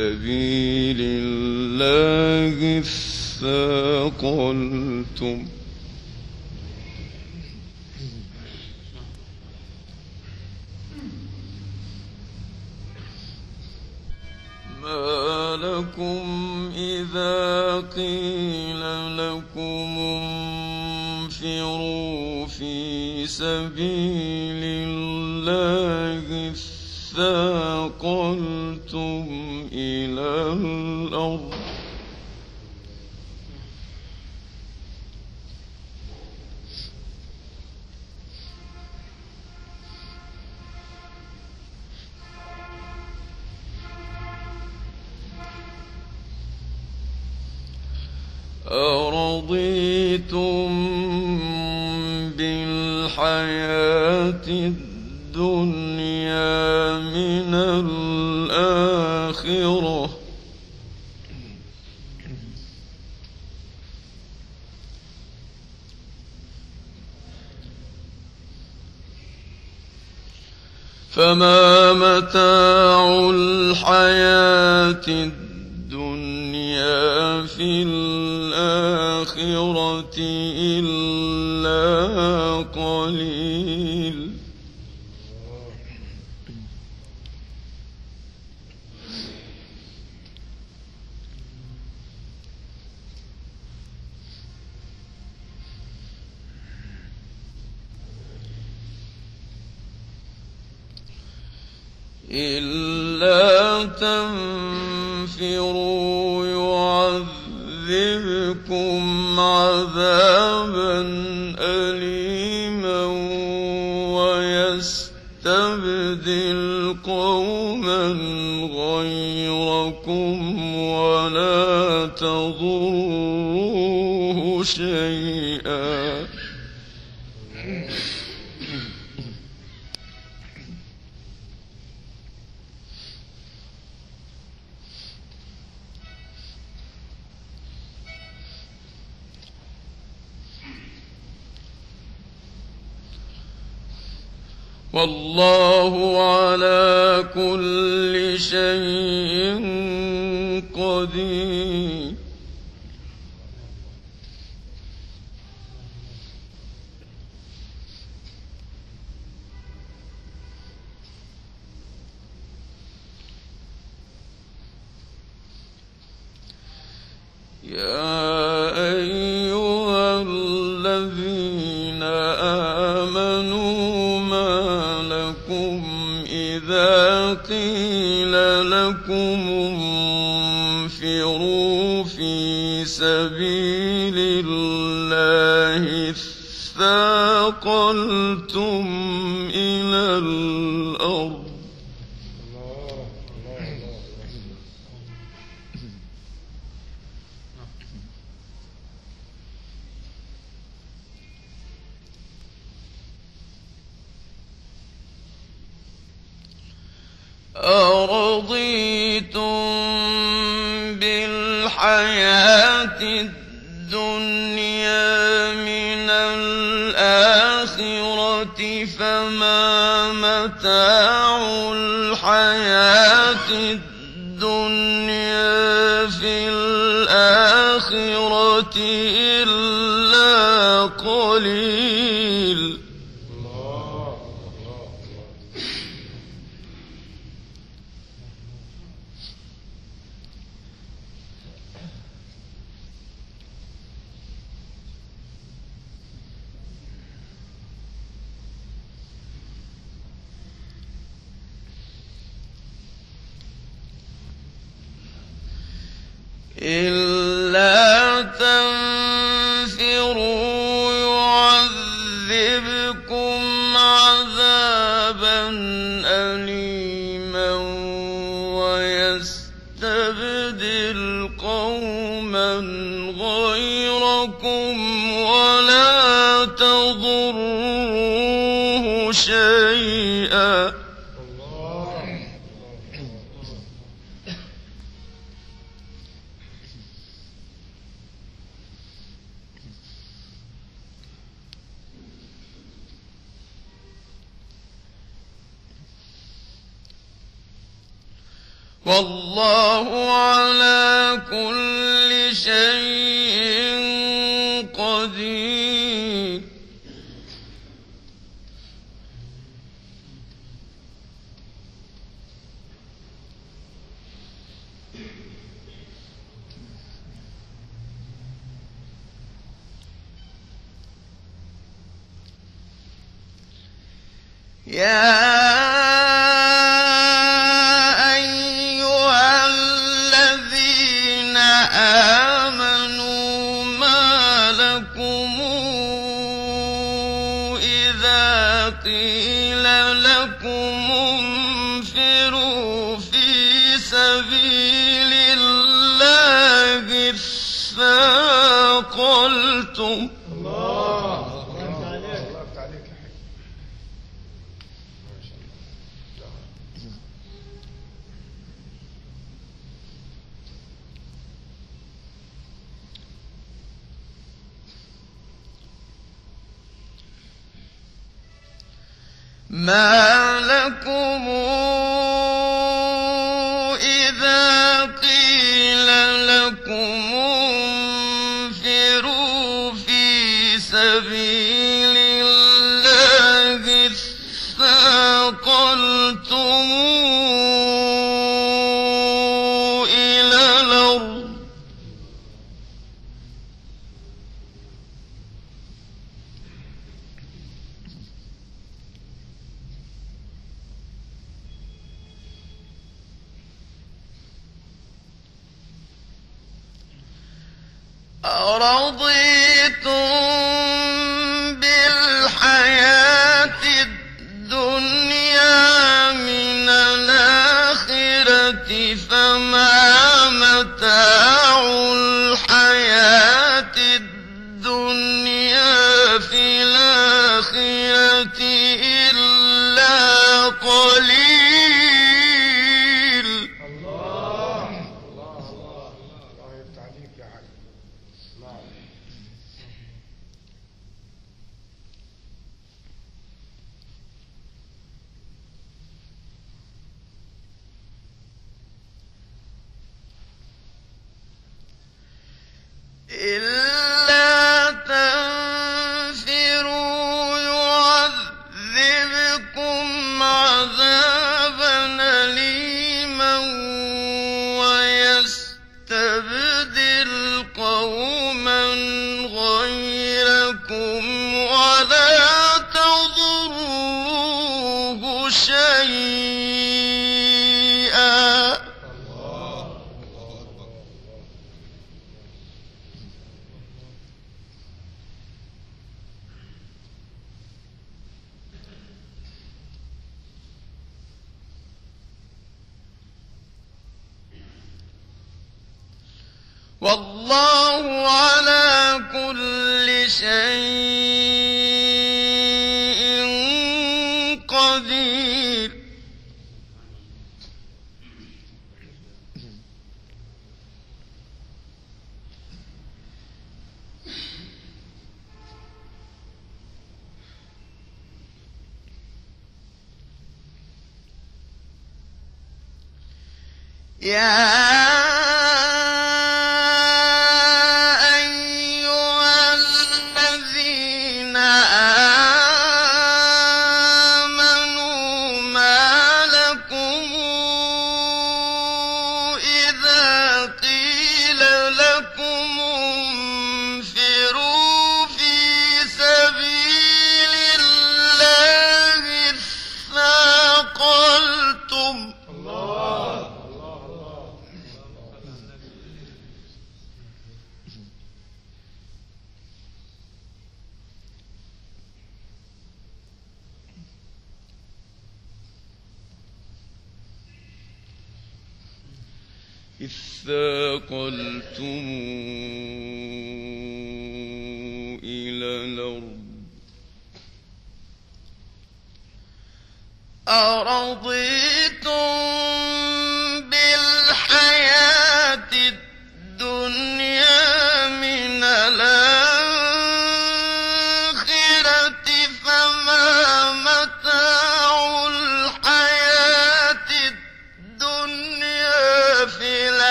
سبيل الله اثاقلتم. ما لكم إذا قيل لكم انفروا في سبيل الله اثاقلتم. إلى الأرض. أرضيتم بالحياة الدنيا من الآخرة فما متاع الحياة الدنيا إلا تنفروا يعذبكم عذابا أليما ويستبدل قوما غيركم ولا تضروه شيئا. والله على كل شيء قدير. يا اثاقلتم إلى الأرض. أرضيتم بالحياة الدنيا الحياة الدنيا في الآخرة. يا إذا قيل والله على كل شيء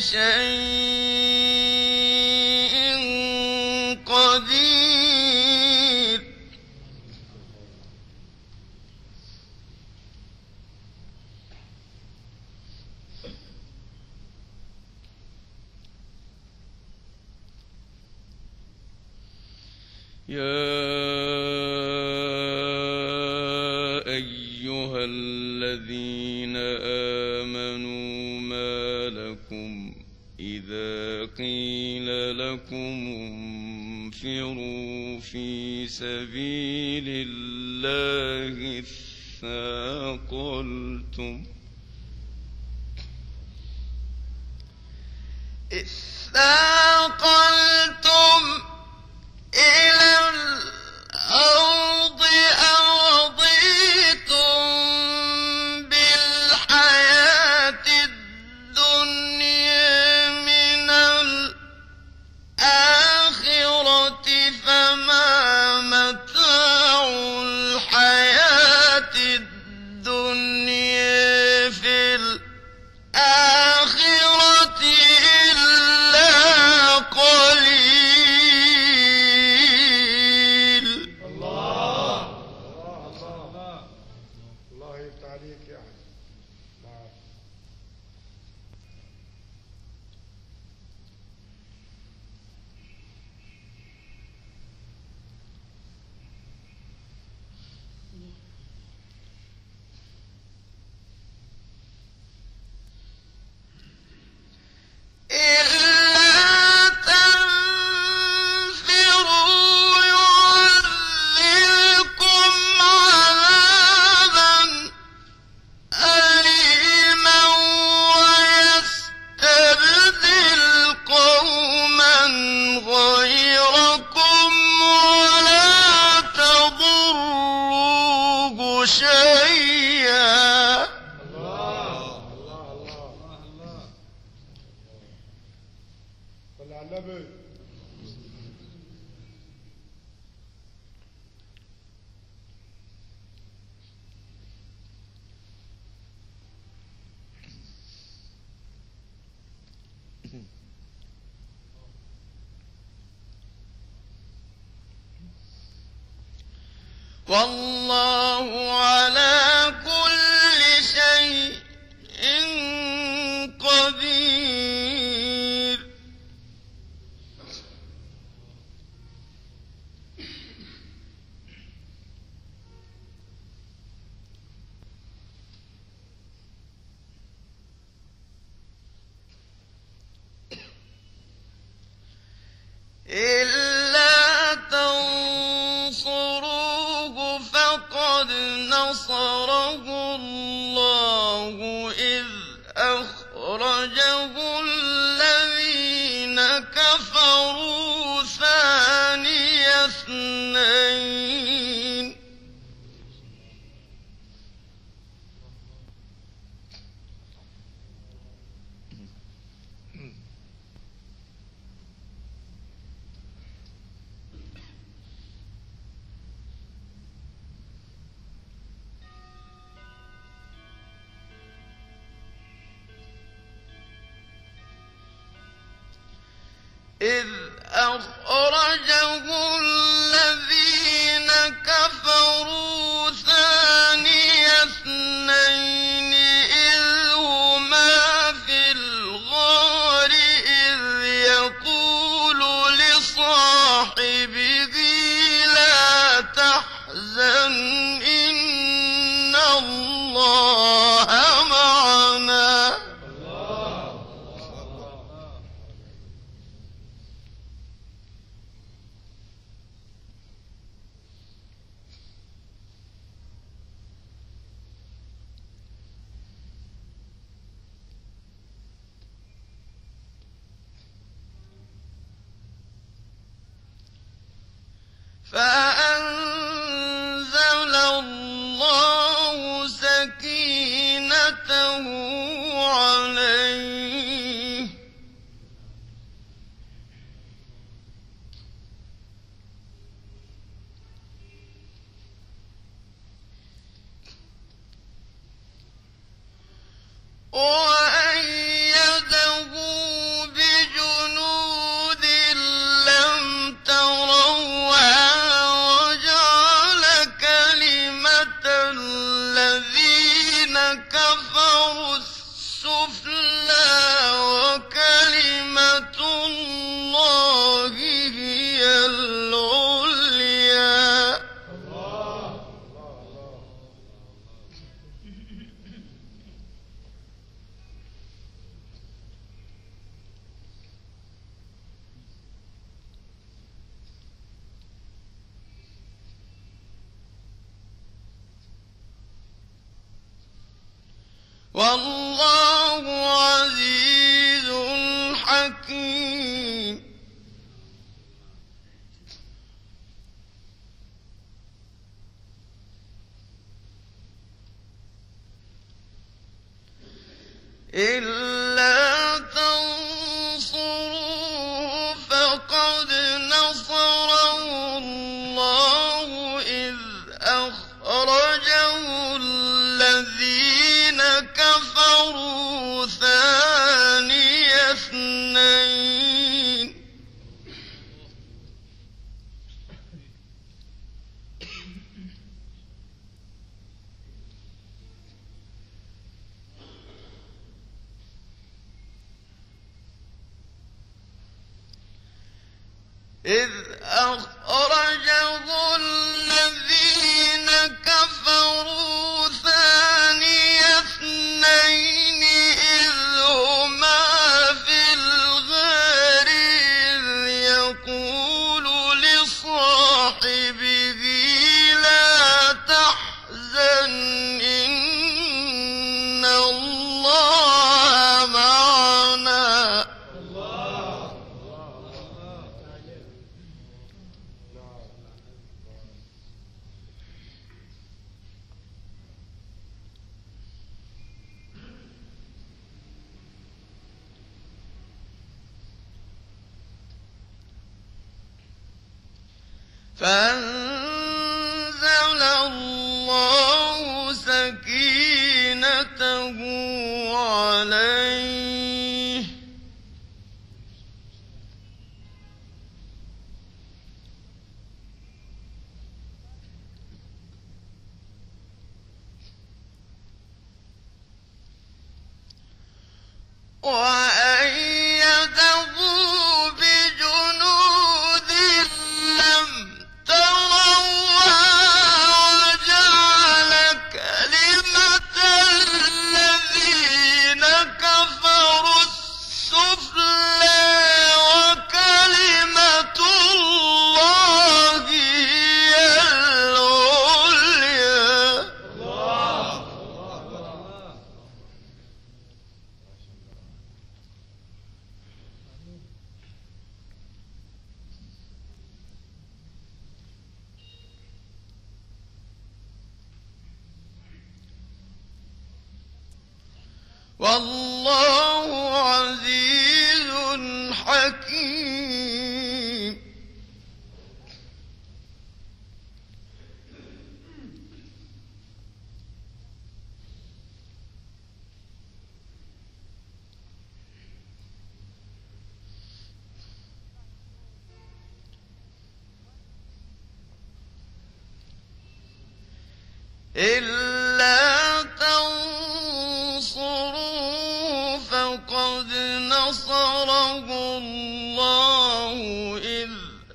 شيء قدير. يا أيها الذين قيل لكم انفروا في سبيل الله اثاقلتم اثاقلتم 光了。إذ أخرجه والله إذ أخرجه فأنزل الله سكينته عليه والله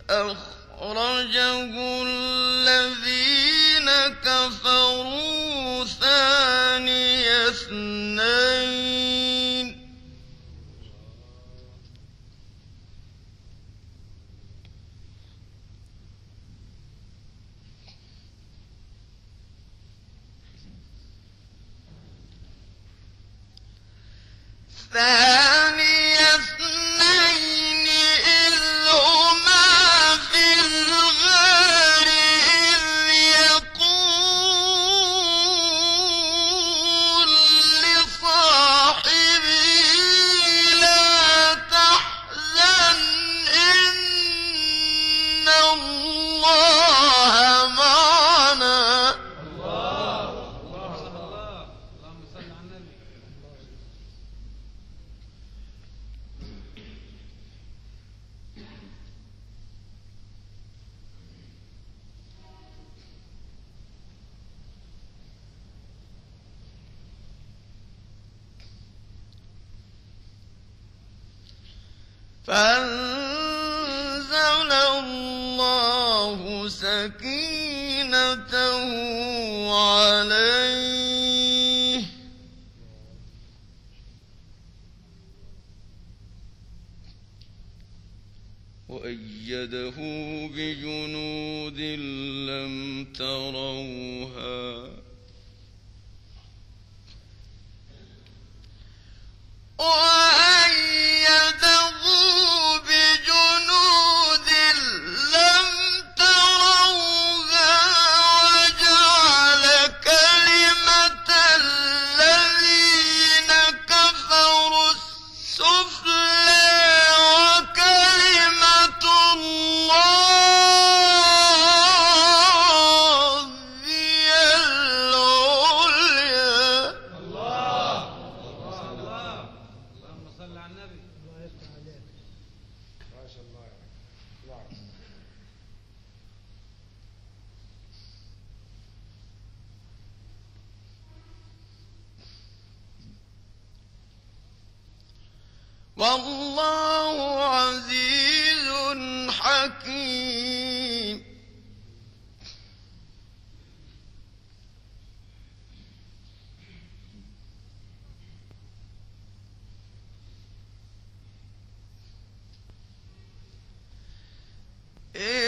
أخرجه فأنزل الله سكينته عليه. وأيده بجنود الله Ew.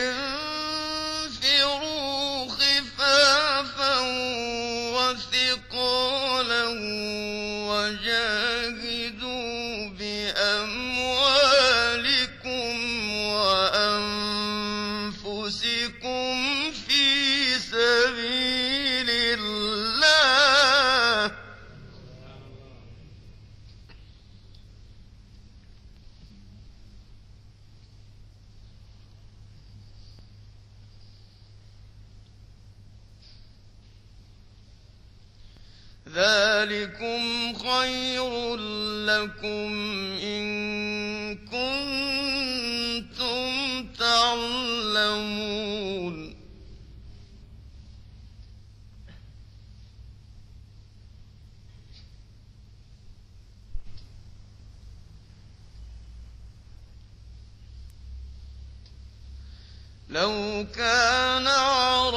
لو كان عرا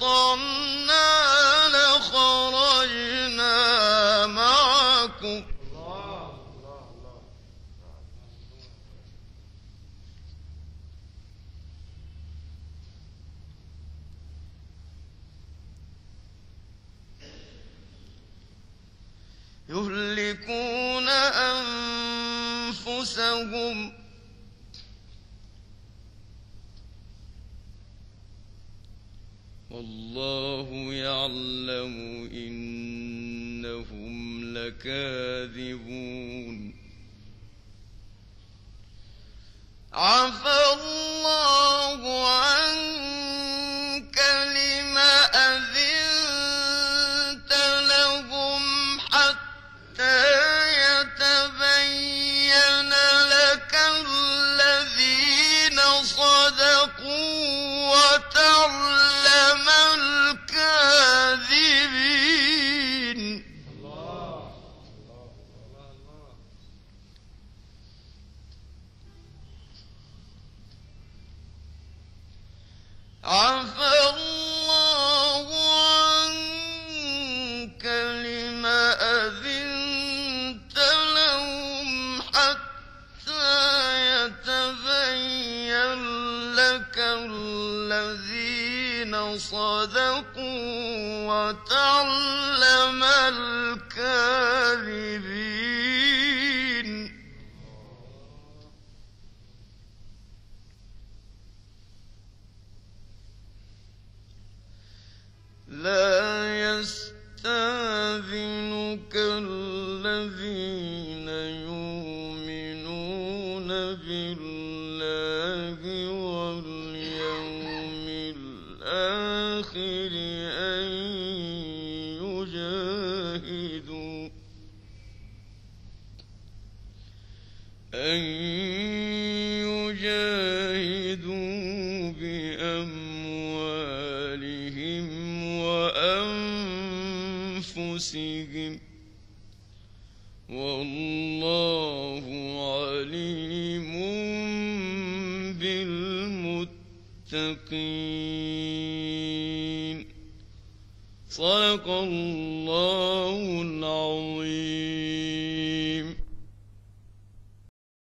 قطم